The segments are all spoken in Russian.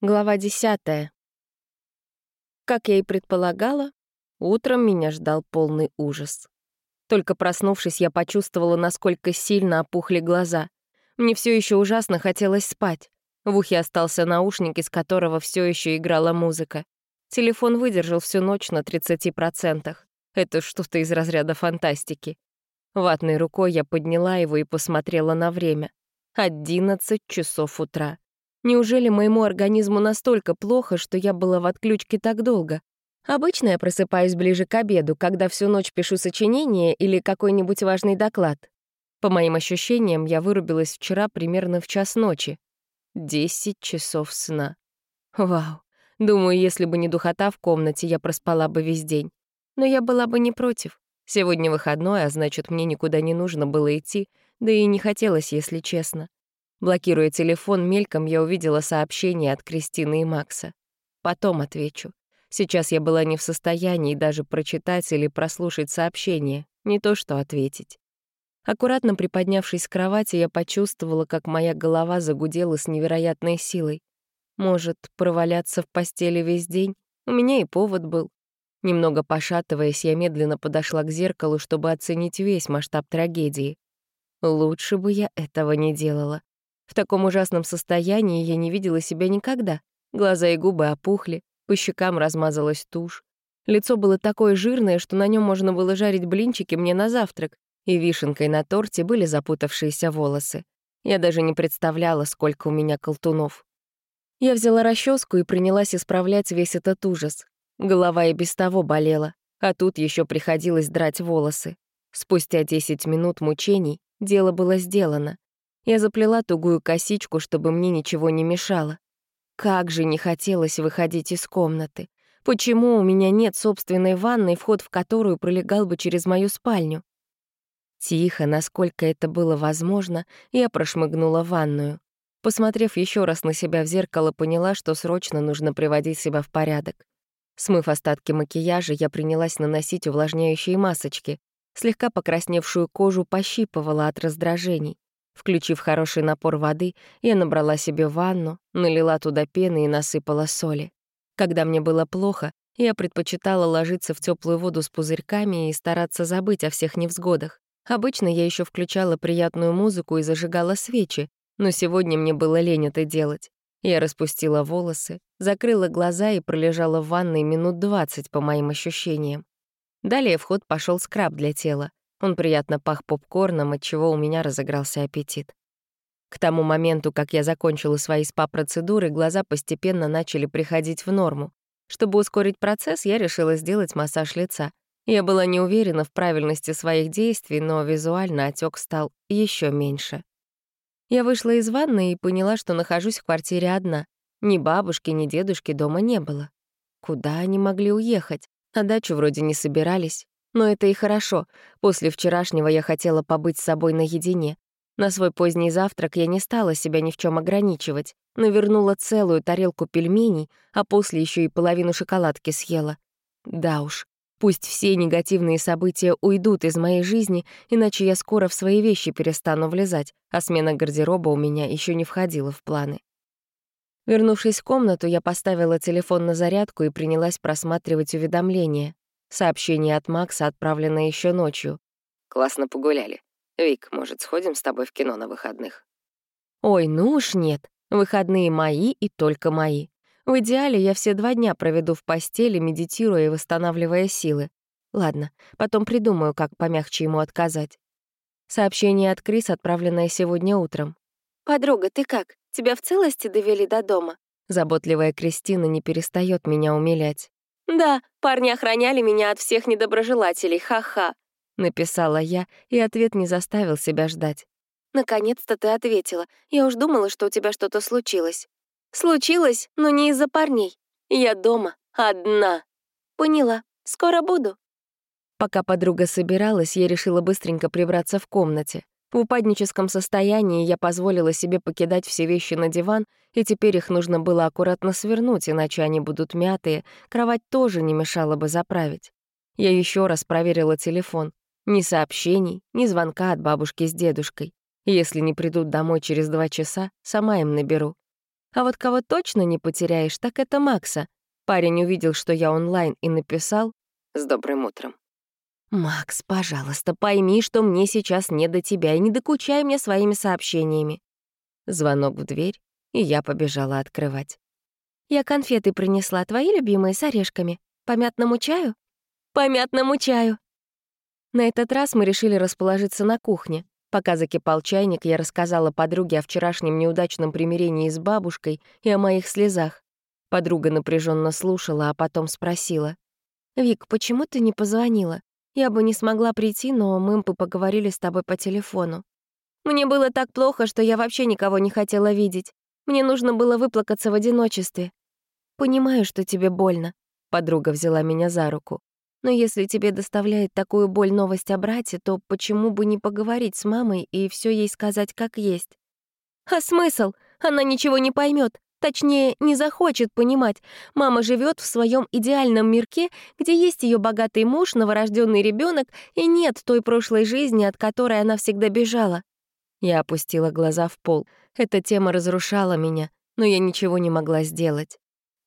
Глава десятая. Как я и предполагала, утром меня ждал полный ужас. Только проснувшись, я почувствовала, насколько сильно опухли глаза. Мне все еще ужасно хотелось спать. В ухе остался наушник, из которого все еще играла музыка. Телефон выдержал всю ночь на 30%. Это что-то из разряда фантастики. Ватной рукой я подняла его и посмотрела на время. 11 часов утра. Неужели моему организму настолько плохо, что я была в отключке так долго? Обычно я просыпаюсь ближе к обеду, когда всю ночь пишу сочинение или какой-нибудь важный доклад. По моим ощущениям, я вырубилась вчера примерно в час ночи. Десять часов сна. Вау. Думаю, если бы не духота в комнате, я проспала бы весь день. Но я была бы не против. Сегодня выходной, а значит, мне никуда не нужно было идти, да и не хотелось, если честно. Блокируя телефон, мельком я увидела сообщение от Кристины и Макса. Потом отвечу. Сейчас я была не в состоянии даже прочитать или прослушать сообщение, не то что ответить. Аккуратно приподнявшись с кровати, я почувствовала, как моя голова загудела с невероятной силой. Может, проваляться в постели весь день? У меня и повод был. Немного пошатываясь, я медленно подошла к зеркалу, чтобы оценить весь масштаб трагедии. Лучше бы я этого не делала. В таком ужасном состоянии я не видела себя никогда. Глаза и губы опухли, по щекам размазалась тушь. Лицо было такое жирное, что на нем можно было жарить блинчики мне на завтрак, и вишенкой на торте были запутавшиеся волосы. Я даже не представляла, сколько у меня колтунов. Я взяла расческу и принялась исправлять весь этот ужас. Голова и без того болела, а тут еще приходилось драть волосы. Спустя 10 минут мучений дело было сделано. Я заплела тугую косичку, чтобы мне ничего не мешало. Как же не хотелось выходить из комнаты. Почему у меня нет собственной ванной, вход в которую пролегал бы через мою спальню? Тихо, насколько это было возможно, я прошмыгнула ванную. Посмотрев еще раз на себя в зеркало, поняла, что срочно нужно приводить себя в порядок. Смыв остатки макияжа, я принялась наносить увлажняющие масочки. Слегка покрасневшую кожу пощипывала от раздражений. Включив хороший напор воды, я набрала себе ванну, налила туда пены и насыпала соли. Когда мне было плохо, я предпочитала ложиться в теплую воду с пузырьками и стараться забыть о всех невзгодах. Обычно я еще включала приятную музыку и зажигала свечи, но сегодня мне было лень это делать. Я распустила волосы, закрыла глаза и пролежала в ванной минут двадцать по моим ощущениям. Далее в ход пошел скраб для тела. Он приятно пах попкорном, от чего у меня разыгрался аппетит. К тому моменту, как я закончила свои СПА-процедуры, глаза постепенно начали приходить в норму. Чтобы ускорить процесс, я решила сделать массаж лица. Я была не уверена в правильности своих действий, но визуально отек стал еще меньше. Я вышла из ванны и поняла, что нахожусь в квартире одна. Ни бабушки, ни дедушки дома не было. Куда они могли уехать? На дачу вроде не собирались. Но это и хорошо. После вчерашнего я хотела побыть с собой наедине. На свой поздний завтрак я не стала себя ни в чем ограничивать. Навернула целую тарелку пельменей, а после еще и половину шоколадки съела. Да уж, пусть все негативные события уйдут из моей жизни, иначе я скоро в свои вещи перестану влезать, а смена гардероба у меня еще не входила в планы. Вернувшись в комнату, я поставила телефон на зарядку и принялась просматривать уведомления. Сообщение от Макса отправлено еще ночью. «Классно погуляли. Вик, может, сходим с тобой в кино на выходных?» «Ой, ну уж нет. Выходные мои и только мои. В идеале я все два дня проведу в постели, медитируя и восстанавливая силы. Ладно, потом придумаю, как помягче ему отказать. Сообщение от Крис, отправленное сегодня утром. «Подруга, ты как? Тебя в целости довели до дома?» Заботливая Кристина не перестает меня умилять. «Да, парни охраняли меня от всех недоброжелателей, ха-ха», — написала я, и ответ не заставил себя ждать. «Наконец-то ты ответила. Я уж думала, что у тебя что-то случилось». «Случилось, но не из-за парней. Я дома, одна». «Поняла. Скоро буду». Пока подруга собиралась, я решила быстренько прибраться в комнате. В упадническом состоянии я позволила себе покидать все вещи на диван, и теперь их нужно было аккуратно свернуть, иначе они будут мятые, кровать тоже не мешало бы заправить. Я еще раз проверила телефон. Ни сообщений, ни звонка от бабушки с дедушкой. Если не придут домой через два часа, сама им наберу. А вот кого точно не потеряешь, так это Макса. Парень увидел, что я онлайн, и написал «С добрым утром». «Макс, пожалуйста, пойми, что мне сейчас не до тебя, и не докучай мне своими сообщениями». Звонок в дверь, и я побежала открывать. «Я конфеты принесла, твои любимые, с орешками. По мятному чаю?» «По мятному чаю!» На этот раз мы решили расположиться на кухне. Пока закипал чайник, я рассказала подруге о вчерашнем неудачном примирении с бабушкой и о моих слезах. Подруга напряженно слушала, а потом спросила. «Вик, почему ты не позвонила? Я бы не смогла прийти, но мы бы поговорили с тобой по телефону. Мне было так плохо, что я вообще никого не хотела видеть. Мне нужно было выплакаться в одиночестве. Понимаю, что тебе больно. Подруга взяла меня за руку. Но если тебе доставляет такую боль новость о брате, то почему бы не поговорить с мамой и все ей сказать как есть? А смысл? Она ничего не поймет. Точнее, не захочет понимать. Мама живет в своем идеальном мирке, где есть ее богатый муж, новорожденный ребенок, и нет той прошлой жизни, от которой она всегда бежала. Я опустила глаза в пол. Эта тема разрушала меня, но я ничего не могла сделать.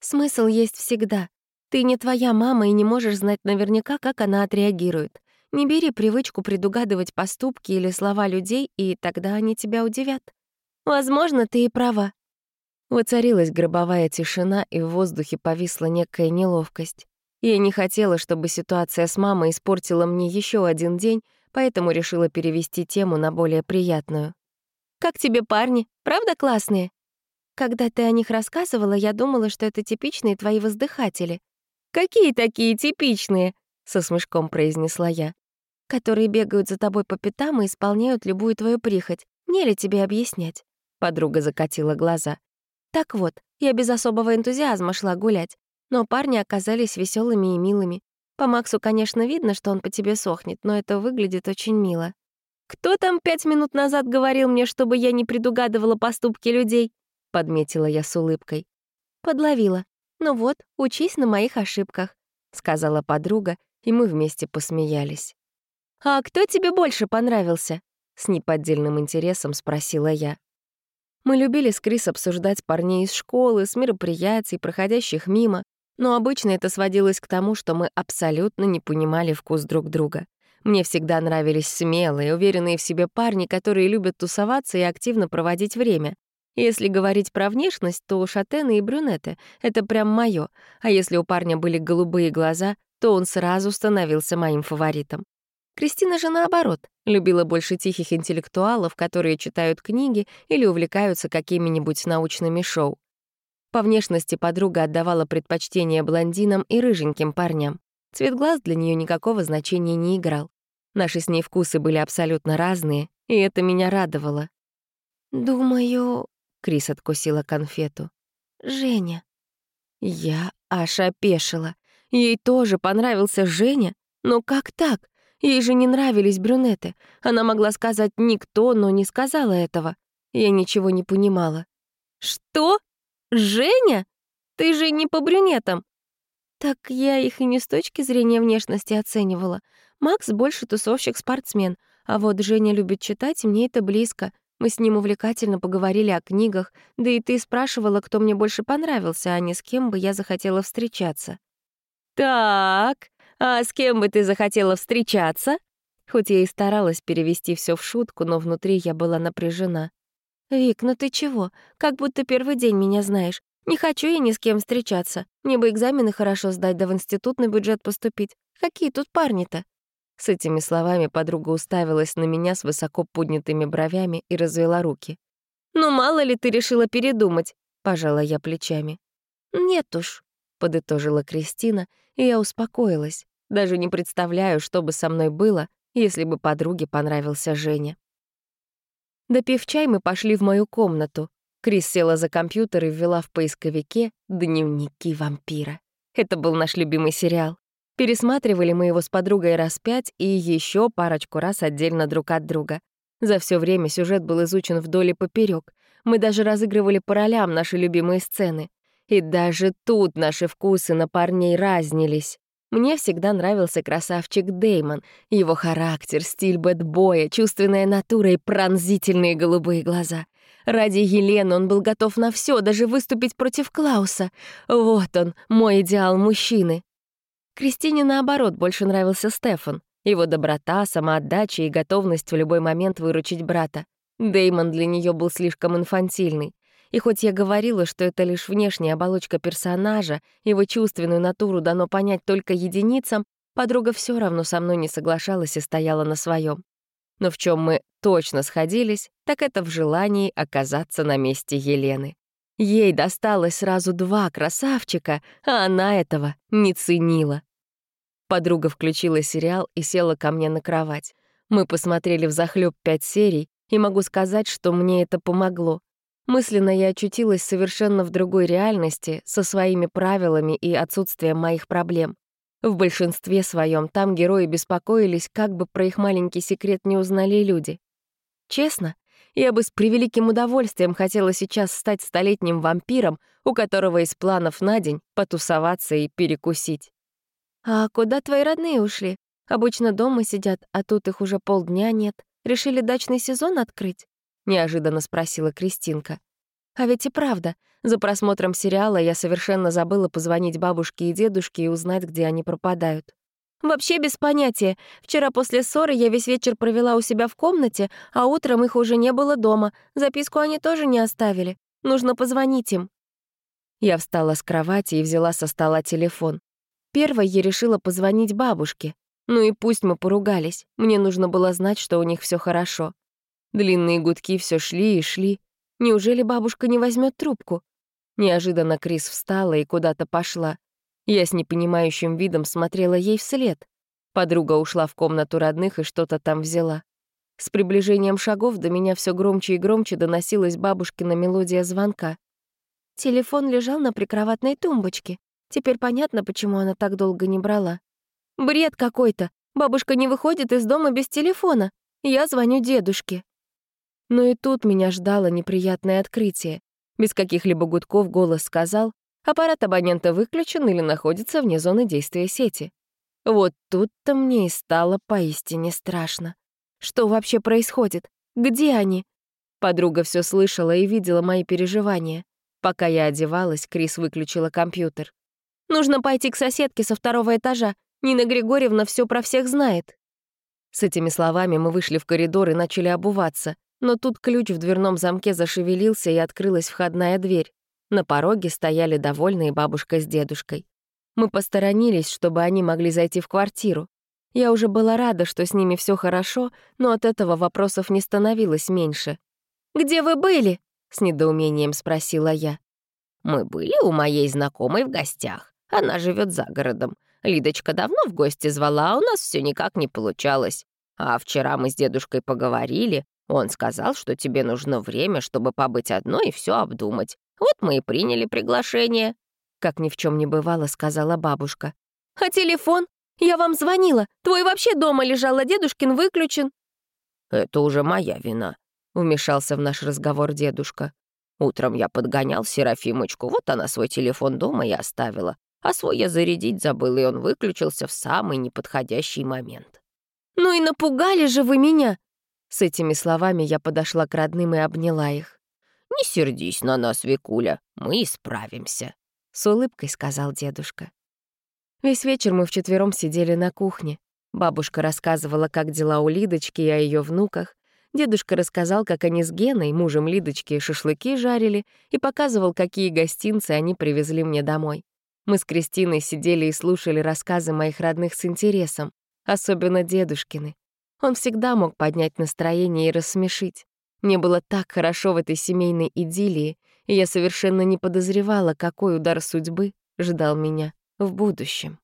Смысл есть всегда. Ты не твоя мама и не можешь знать наверняка, как она отреагирует. Не бери привычку предугадывать поступки или слова людей, и тогда они тебя удивят. Возможно, ты и права. Воцарилась гробовая тишина, и в воздухе повисла некая неловкость. Я не хотела, чтобы ситуация с мамой испортила мне еще один день, поэтому решила перевести тему на более приятную. «Как тебе парни? Правда классные?» «Когда ты о них рассказывала, я думала, что это типичные твои воздыхатели». «Какие такие типичные?» — со смешком произнесла я. «Которые бегают за тобой по пятам и исполняют любую твою прихоть. Мне ли тебе объяснять?» Подруга закатила глаза. Так вот, я без особого энтузиазма шла гулять, но парни оказались веселыми и милыми. По Максу, конечно, видно, что он по тебе сохнет, но это выглядит очень мило. «Кто там пять минут назад говорил мне, чтобы я не предугадывала поступки людей?» — подметила я с улыбкой. «Подловила. Ну вот, учись на моих ошибках», — сказала подруга, и мы вместе посмеялись. «А кто тебе больше понравился?» — с неподдельным интересом спросила я. Мы любили с Крис обсуждать парней из школы, с мероприятий, проходящих мимо, но обычно это сводилось к тому, что мы абсолютно не понимали вкус друг друга. Мне всегда нравились смелые, уверенные в себе парни, которые любят тусоваться и активно проводить время. Если говорить про внешность, то шатены и брюнеты — это прям моё, а если у парня были голубые глаза, то он сразу становился моим фаворитом. Кристина же, наоборот, любила больше тихих интеллектуалов, которые читают книги или увлекаются какими-нибудь научными шоу. По внешности подруга отдавала предпочтение блондинам и рыженьким парням. Цвет глаз для нее никакого значения не играл. Наши с ней вкусы были абсолютно разные, и это меня радовало. «Думаю...» — Крис откусила конфету. «Женя». Я аж опешила. Ей тоже понравился Женя? Но как так? Ей же не нравились брюнеты. Она могла сказать «никто», но не сказала этого. Я ничего не понимала. «Что? Женя? Ты же не по брюнетам!» Так я их и не с точки зрения внешности оценивала. Макс больше тусовщик-спортсмен, а вот Женя любит читать, и мне это близко. Мы с ним увлекательно поговорили о книгах, да и ты спрашивала, кто мне больше понравился, а не с кем бы я захотела встречаться. «Так, «А с кем бы ты захотела встречаться?» Хоть я и старалась перевести все в шутку, но внутри я была напряжена. «Вик, ну ты чего? Как будто первый день меня знаешь. Не хочу я ни с кем встречаться. Мне бы экзамены хорошо сдать, да в институт на бюджет поступить. Какие тут парни-то?» С этими словами подруга уставилась на меня с высоко поднятыми бровями и развела руки. «Ну, мало ли ты решила передумать», — пожала я плечами. «Нет уж», — подытожила Кристина, и я успокоилась. Даже не представляю, что бы со мной было, если бы подруге понравился Женя. Допив чай, мы пошли в мою комнату. Крис села за компьютер и ввела в поисковике «Дневники вампира». Это был наш любимый сериал. Пересматривали мы его с подругой раз пять и еще парочку раз отдельно друг от друга. За все время сюжет был изучен вдоль и поперек. Мы даже разыгрывали по ролям наши любимые сцены. И даже тут наши вкусы на парней разнились. Мне всегда нравился красавчик Деймон, его характер, стиль бэтбоя, чувственная натура и пронзительные голубые глаза. Ради Елены он был готов на все, даже выступить против Клауса. Вот он, мой идеал мужчины. Кристине, наоборот, больше нравился Стефан. Его доброта, самоотдача и готовность в любой момент выручить брата. Деймон для нее был слишком инфантильный. И хоть я говорила, что это лишь внешняя оболочка персонажа, его чувственную натуру дано понять только единицам, подруга все равно со мной не соглашалась и стояла на своем. Но в чем мы точно сходились, так это в желании оказаться на месте Елены. Ей досталось сразу два красавчика, а она этого не ценила. Подруга включила сериал и села ко мне на кровать. Мы посмотрели в захлеб пять серий, и могу сказать, что мне это помогло. Мысленно я очутилась совершенно в другой реальности, со своими правилами и отсутствием моих проблем. В большинстве своем там герои беспокоились, как бы про их маленький секрет не узнали люди. Честно, я бы с превеликим удовольствием хотела сейчас стать столетним вампиром, у которого из планов на день потусоваться и перекусить. «А куда твои родные ушли? Обычно дома сидят, а тут их уже полдня нет. Решили дачный сезон открыть?» Неожиданно спросила Кристинка. А ведь и правда, за просмотром сериала я совершенно забыла позвонить бабушке и дедушке и узнать, где они пропадают. Вообще без понятия. Вчера после ссоры я весь вечер провела у себя в комнате, а утром их уже не было дома. Записку они тоже не оставили. Нужно позвонить им. Я встала с кровати и взяла со стола телефон. Первой я решила позвонить бабушке. Ну и пусть мы поругались. Мне нужно было знать, что у них все хорошо. Длинные гудки все шли и шли. Неужели бабушка не возьмет трубку? Неожиданно Крис встала и куда-то пошла. Я с непонимающим видом смотрела ей вслед. Подруга ушла в комнату родных и что-то там взяла. С приближением шагов до меня все громче и громче доносилась бабушкина мелодия звонка. Телефон лежал на прикроватной тумбочке. Теперь понятно, почему она так долго не брала. Бред какой-то. Бабушка не выходит из дома без телефона. Я звоню дедушке. Но и тут меня ждало неприятное открытие. Без каких-либо гудков голос сказал, аппарат абонента выключен или находится вне зоны действия сети. Вот тут-то мне и стало поистине страшно. Что вообще происходит? Где они? Подруга все слышала и видела мои переживания. Пока я одевалась, Крис выключила компьютер. «Нужно пойти к соседке со второго этажа. Нина Григорьевна все про всех знает». С этими словами мы вышли в коридор и начали обуваться. Но тут ключ в дверном замке зашевелился, и открылась входная дверь. На пороге стояли довольные бабушка с дедушкой. Мы посторонились, чтобы они могли зайти в квартиру. Я уже была рада, что с ними все хорошо, но от этого вопросов не становилось меньше. «Где вы были?» — с недоумением спросила я. «Мы были у моей знакомой в гостях. Она живет за городом. Лидочка давно в гости звала, а у нас все никак не получалось. А вчера мы с дедушкой поговорили, он сказал, что тебе нужно время, чтобы побыть одной и все обдумать. Вот мы и приняли приглашение». Как ни в чем не бывало, сказала бабушка. «А телефон? Я вам звонила. Твой вообще дома лежал, а дедушкин выключен». «Это уже моя вина», — вмешался в наш разговор дедушка. «Утром я подгонял Серафимочку, вот она свой телефон дома и оставила, а свой я зарядить забыл, и он выключился в самый неподходящий момент». «Ну и напугали же вы меня!» С этими словами я подошла к родным и обняла их. «Не сердись на нас, Викуля, мы исправимся», — с улыбкой сказал дедушка. Весь вечер мы вчетвером сидели на кухне. Бабушка рассказывала, как дела у Лидочки и о ее внуках. Дедушка рассказал, как они с Геной, мужем Лидочки, шашлыки жарили и показывал, какие гостинцы они привезли мне домой. Мы с Кристиной сидели и слушали рассказы моих родных с интересом, особенно дедушкины. Он всегда мог поднять настроение и рассмешить. Мне было так хорошо в этой семейной идиллии, и я совершенно не подозревала, какой удар судьбы ждал меня в будущем.